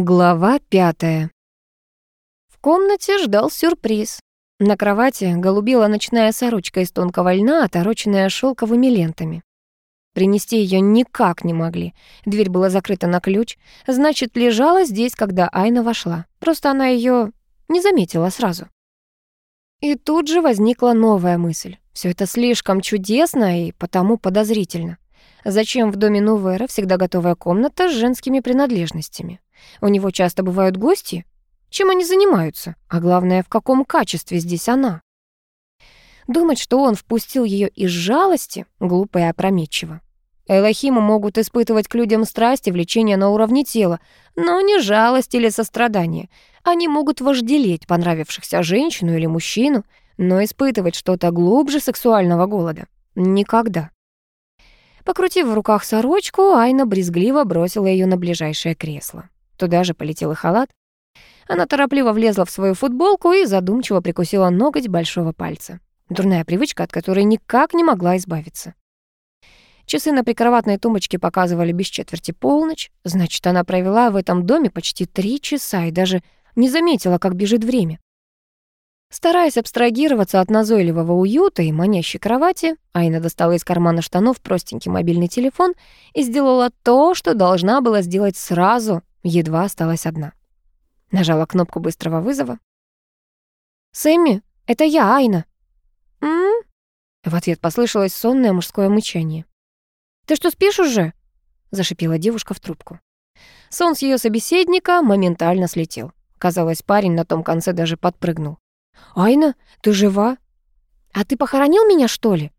Глава пятая. В комнате ждал сюрприз. На кровати голубила ночная сорочка из тонкого льна, отороченная шелковыми лентами. Принести ее никак не могли. Дверь была закрыта на ключ, значит, лежала здесь, когда Айна вошла. Просто она ее не заметила сразу. И тут же возникла новая мысль. Все это слишком чудесно и потому подозрительно. Зачем в доме Нувера всегда готовая комната с женскими принадлежностями? У него часто бывают гости. Чем они занимаются? А главное, в каком качестве здесь она? Думать, что он впустил ее из жалости, глупо и опрометчиво. Элохимы могут испытывать к людям страсть и влечение на уровне тела, но не жалость или сострадание. Они могут вожделеть понравившихся женщину или мужчину, но испытывать что-то глубже сексуального голода — никогда. Покрутив в руках сорочку, Айна брезгливо бросила ее на ближайшее кресло. Туда же полетел и халат. Она торопливо влезла в свою футболку и задумчиво прикусила ноготь большого пальца. Дурная привычка, от которой никак не могла избавиться. Часы на прикроватной тумбочке показывали без четверти полночь, значит, она провела в этом доме почти три часа и даже не заметила, как бежит время. Стараясь абстрагироваться от назойливого уюта и манящей кровати, Айна достала из кармана штанов простенький мобильный телефон и сделала то, что должна была сделать сразу, Едва осталась одна. Нажала кнопку быстрого вызова. «Сэмми, это я, Айна». «М?», В ответ послышалось сонное мужское мычание. «Ты что, спишь уже?» — зашипела девушка в трубку. Сон с ее собеседника моментально слетел. Казалось, парень на том конце даже подпрыгнул. «Айна, ты жива? А ты похоронил меня, что ли?»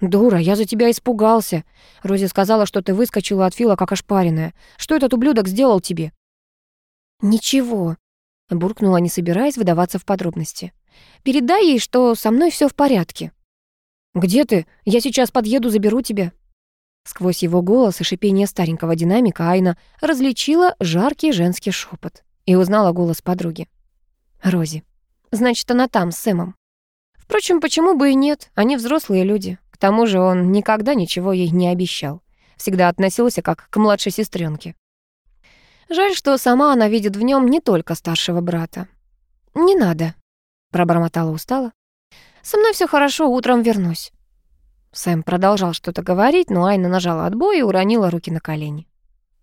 «Дура, я за тебя испугался. Рози сказала, что ты выскочила от Фила, как ошпаренная. Что этот ублюдок сделал тебе?» «Ничего», — буркнула, не собираясь выдаваться в подробности. «Передай ей, что со мной все в порядке». «Где ты? Я сейчас подъеду, заберу тебя». Сквозь его голос и шипение старенького динамика Айна различила жаркий женский шепот и узнала голос подруги. «Рози. Значит, она там, с Сэмом. Впрочем, почему бы и нет? Они взрослые люди. К тому же он никогда ничего ей не обещал. Всегда относился как к младшей сестренке. Жаль, что сама она видит в нем не только старшего брата. «Не надо», — пробормотала устало. «Со мной все хорошо, утром вернусь». Сэм продолжал что-то говорить, но Айна нажала отбой и уронила руки на колени.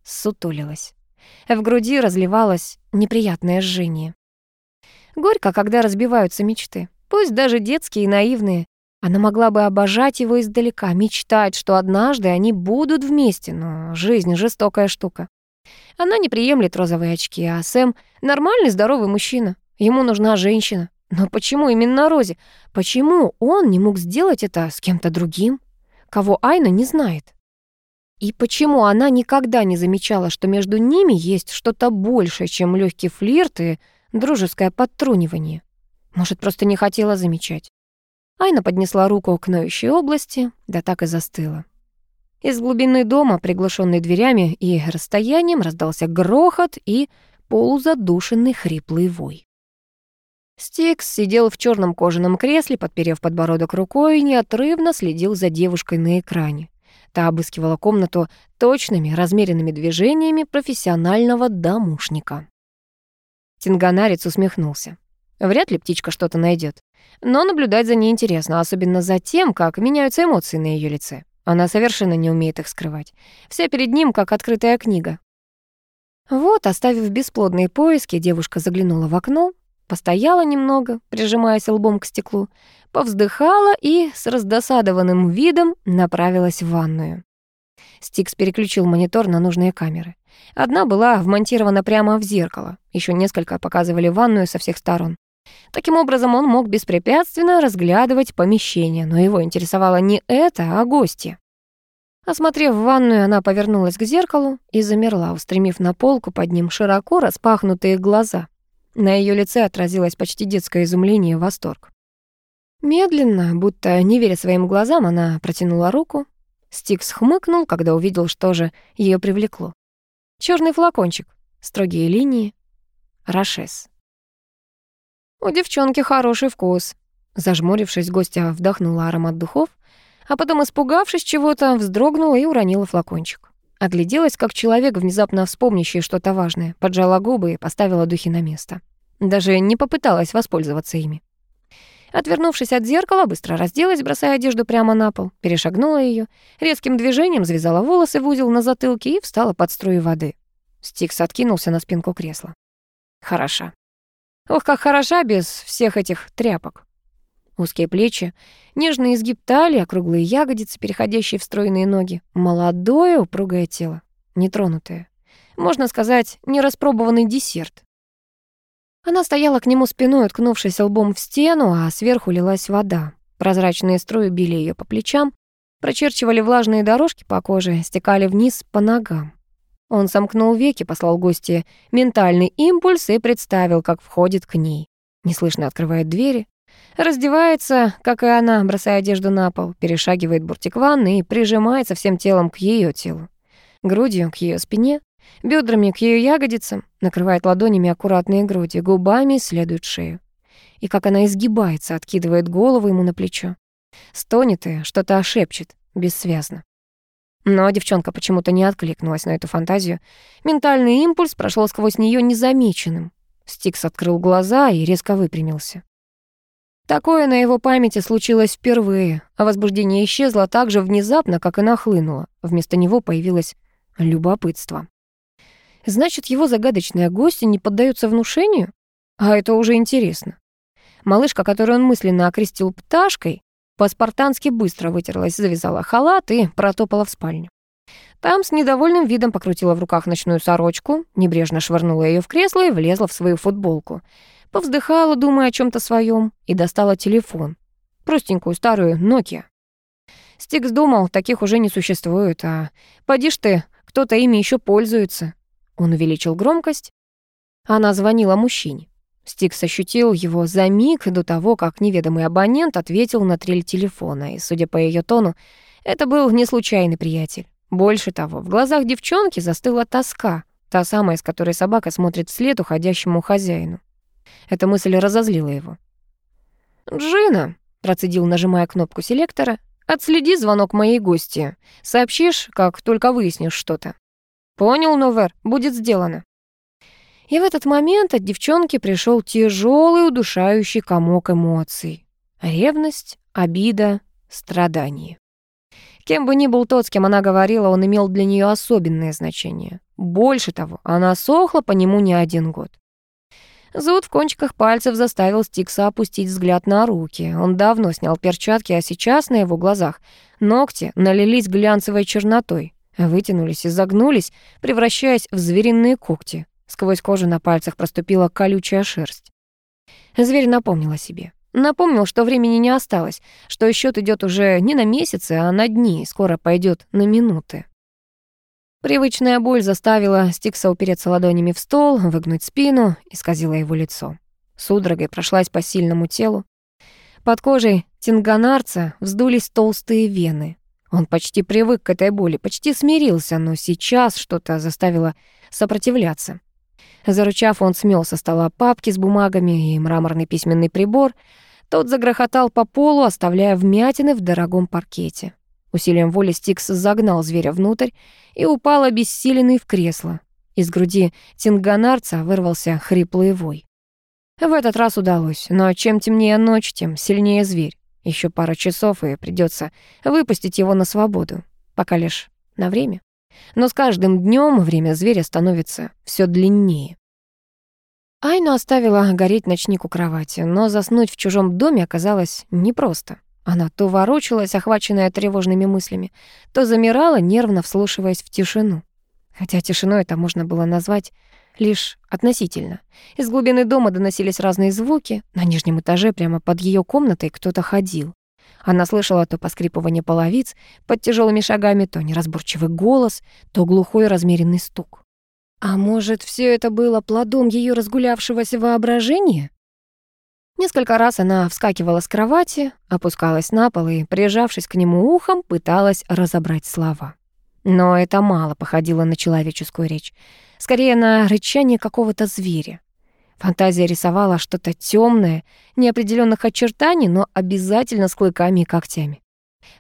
Сутулилась. В груди разливалось неприятное жжение. Горько, когда разбиваются мечты, пусть даже детские и наивные, она могла бы обожать его издалека, мечтать, что однажды они будут вместе, но жизнь — жестокая штука. Она не приемлет розовые очки, а Сэм — нормальный здоровый мужчина. Ему нужна женщина. Но почему именно Рози? Почему он не мог сделать это с кем-то другим, кого Айна не знает? И почему она никогда не замечала, что между ними есть что-то большее, чем легкий флирт и дружеское подтрунивание? Может, просто не хотела замечать? Айна поднесла руку к ноющей области, да так и застыла. Из глубины дома, приглушенной дверями и расстоянием, раздался грохот и полузадушенный хриплый вой. Стикс сидел в черном кожаном кресле, подперев подбородок рукой, и неотрывно следил за девушкой на экране. Та обыскивала комнату точными, размеренными движениями профессионального домушника. Тинганарец усмехнулся. Вряд ли птичка что-то найдет. Но наблюдать за ней интересно, особенно за тем, как меняются эмоции на ее лице. Она совершенно не умеет их скрывать. Вся перед ним, как открытая книга. Вот, оставив бесплодные поиски, девушка заглянула в окно, постояла немного, прижимаясь лбом к стеклу, повздыхала и с раздосадованным видом направилась в ванную. Стикс переключил монитор на нужные камеры. Одна была вмонтирована прямо в зеркало, еще несколько показывали ванную со всех сторон. Таким образом, он мог беспрепятственно разглядывать помещение, но его интересовало не это, а гости. Осмотрев ванную, она повернулась к зеркалу и замерла, устремив на полку под ним широко распахнутые глаза. На ее лице отразилось почти детское изумление и восторг. Медленно, будто не веря своим глазам, она протянула руку. Стикс хмыкнул, когда увидел, что же ее привлекло. Черный флакончик, строгие линии, Рашес. У девчонки хороший вкус. Зажмурившись, гостья вдохнула аромат духов, а потом, испугавшись чего-то, вздрогнула и уронила флакончик. Огляделась, как человек, внезапно вспомнящий что-то важное, поджала губы и поставила духи на место. Даже не попыталась воспользоваться ими. Отвернувшись от зеркала, быстро разделась, бросая одежду прямо на пол, перешагнула ее, резким движением завязала волосы в узел на затылке и встала под струю воды. Стикс откинулся на спинку кресла. Хороша. Ох, как хороша без всех этих тряпок. Узкие плечи, нежный изгиб талии, округлые ягодицы, переходящие в стройные ноги, молодое упругое тело, нетронутое. Можно сказать, нераспробованный десерт. Она стояла к нему спиной, уткнувшись лбом в стену, а сверху лилась вода. Прозрачные струи били ее по плечам, прочерчивали влажные дорожки по коже, стекали вниз по ногам. Он сомкнул веки, послал гости ментальный импульс и представил, как входит к ней. Неслышно открывает двери, раздевается, как и она, бросая одежду на пол, перешагивает бортик ванны и прижимается всем телом к ее телу. Грудью к ее спине, Бедрами к ее ягодицам, накрывает ладонями аккуратные груди, губами исследует шею. И как она изгибается, откидывает голову ему на плечо. Стонет и что-то ошепчет, бессвязно. Но девчонка почему-то не откликнулась на эту фантазию. Ментальный импульс прошел сквозь нее незамеченным. Стикс открыл глаза и резко выпрямился. Такое на его памяти случилось впервые, а возбуждение исчезло так же внезапно, как и нахлынуло. Вместо него появилось любопытство. Значит, его загадочная гостья не поддается внушению? А это уже интересно. Малышка, которую он мысленно окрестил пташкой, по-спартански быстро вытерлась, завязала халат и протопала в спальню. Там с недовольным видом покрутила в руках ночную сорочку, небрежно швырнула ее в кресло и влезла в свою футболку. Повздыхала, думая о чем то своем, и достала телефон. Простенькую старую Nokia. Стикс думал, таких уже не существует, а поди ж ты, кто-то ими еще пользуется. Он увеличил громкость. Она звонила мужчине. Стикс ощутил его за миг до того, как неведомый абонент ответил на трель телефона, и, судя по ее тону, это был не случайный приятель. Больше того, в глазах девчонки застыла тоска, та самая, с которой собака смотрит вслед уходящему хозяину. Эта мысль разозлила его. «Джина», — процедил, нажимая кнопку селектора, «отследи звонок моей гости. Сообщишь, как только выяснишь что-то». «Понял, Новер, будет сделано». И в этот момент от девчонки пришел тяжелый удушающий комок эмоций. Ревность, обида, страдание. Кем бы ни был тот, с кем она говорила, он имел для нее особенное значение. Больше того, она сохла по нему не один год. Зуд в кончиках пальцев заставил Стикса опустить взгляд на руки. Он давно снял перчатки, а сейчас на его глазах ногти налились глянцевой чернотой. Вытянулись и загнулись, превращаясь в звериные когти. Сквозь кожу на пальцах проступила колючая шерсть. Зверь напомнил о себе. Напомнил, что времени не осталось, что счет идет уже не на месяцы, а на дни, скоро пойдет на минуты. Привычная боль заставила Стикса упереться ладонями в стол, выгнуть спину, исказила его лицо. Судорогой прошлась по сильному телу. Под кожей тинганарца вздулись толстые вены. Он почти привык к этой боли, почти смирился, но сейчас что-то заставило сопротивляться. Зарычав, он смел со стола папки с бумагами и мраморный письменный прибор. Тот загрохотал по полу, оставляя вмятины в дорогом паркете. Усилием воли Стикс загнал зверя внутрь и упал обессиленный в кресло. Из груди тинганарца вырвался хриплый вой. В этот раз удалось, но чем темнее ночь, тем сильнее зверь. Еще пара часов, и придется выпустить его на свободу. Пока лишь на время. Но с каждым днем время зверя становится все длиннее. Айну оставила гореть ночник у кровати, но заснуть в чужом доме оказалось непросто. Она то ворочалась, охваченная тревожными мыслями, то замирала, нервно вслушиваясь в тишину. Хотя тишиной это можно было назвать лишь относительно. Из глубины дома доносились разные звуки. На нижнем этаже прямо под ее комнатой кто-то ходил. Она слышала то поскрипывание половиц под тяжелыми шагами, то неразборчивый голос, то глухой размеренный стук. А может, все это было плодом ее разгулявшегося воображения? Несколько раз она вскакивала с кровати, опускалась на пол и, прижавшись к нему ухом, пыталась разобрать слова. Но это мало походило на человеческую речь скорее на рычание какого-то зверя. Фантазия рисовала что-то темное, неопределенных очертаний, но обязательно с клыками и когтями.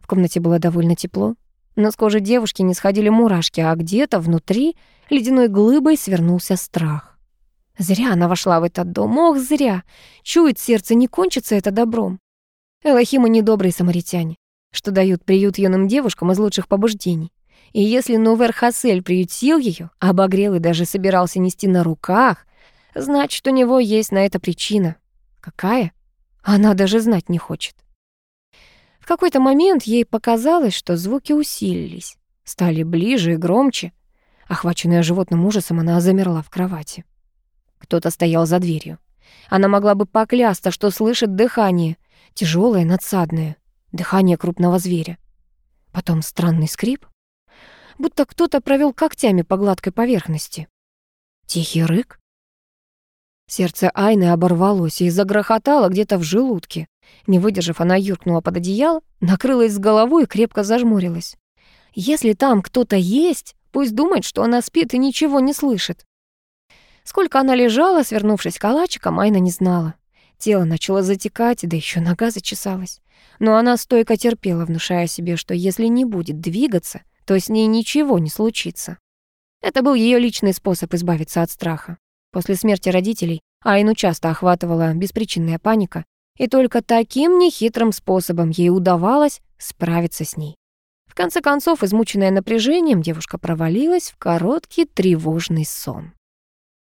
В комнате было довольно тепло. Но с кожи девушки не сходили мурашки, а где-то внутри ледяной глыбой свернулся страх. Зря она вошла в этот дом, ох, зря. Чует сердце, не кончится это добром. Элохимы недобрые самаритяне, что дают приют юным девушкам из лучших побуждений. И если Нувер Хасель приютил ее, обогрел и даже собирался нести на руках, значит, у него есть на это причина. Какая? Она даже знать не хочет. В какой-то момент ей показалось, что звуки усилились, стали ближе и громче. Охваченная животным ужасом, она замерла в кровати. Кто-то стоял за дверью. Она могла бы поклясться, что слышит дыхание, тяжелое, надсадное, дыхание крупного зверя. Потом странный скрип, будто кто-то провел когтями по гладкой поверхности. Тихий рык. Сердце Айны оборвалось и загрохотало где-то в желудке. Не выдержав, она юркнула под одеяло, накрылась с головой и крепко зажмурилась. Если там кто-то есть, пусть думает, что она спит и ничего не слышит. Сколько она лежала, свернувшись калачиком, Айна не знала. Тело начало затекать, да еще нога зачесалась. Но она стойко терпела, внушая себе, что если не будет двигаться, то с ней ничего не случится. Это был ее личный способ избавиться от страха. После смерти родителей Айну часто охватывала беспричинная паника, и только таким нехитрым способом ей удавалось справиться с ней. В конце концов, измученная напряжением, девушка провалилась в короткий тревожный сон.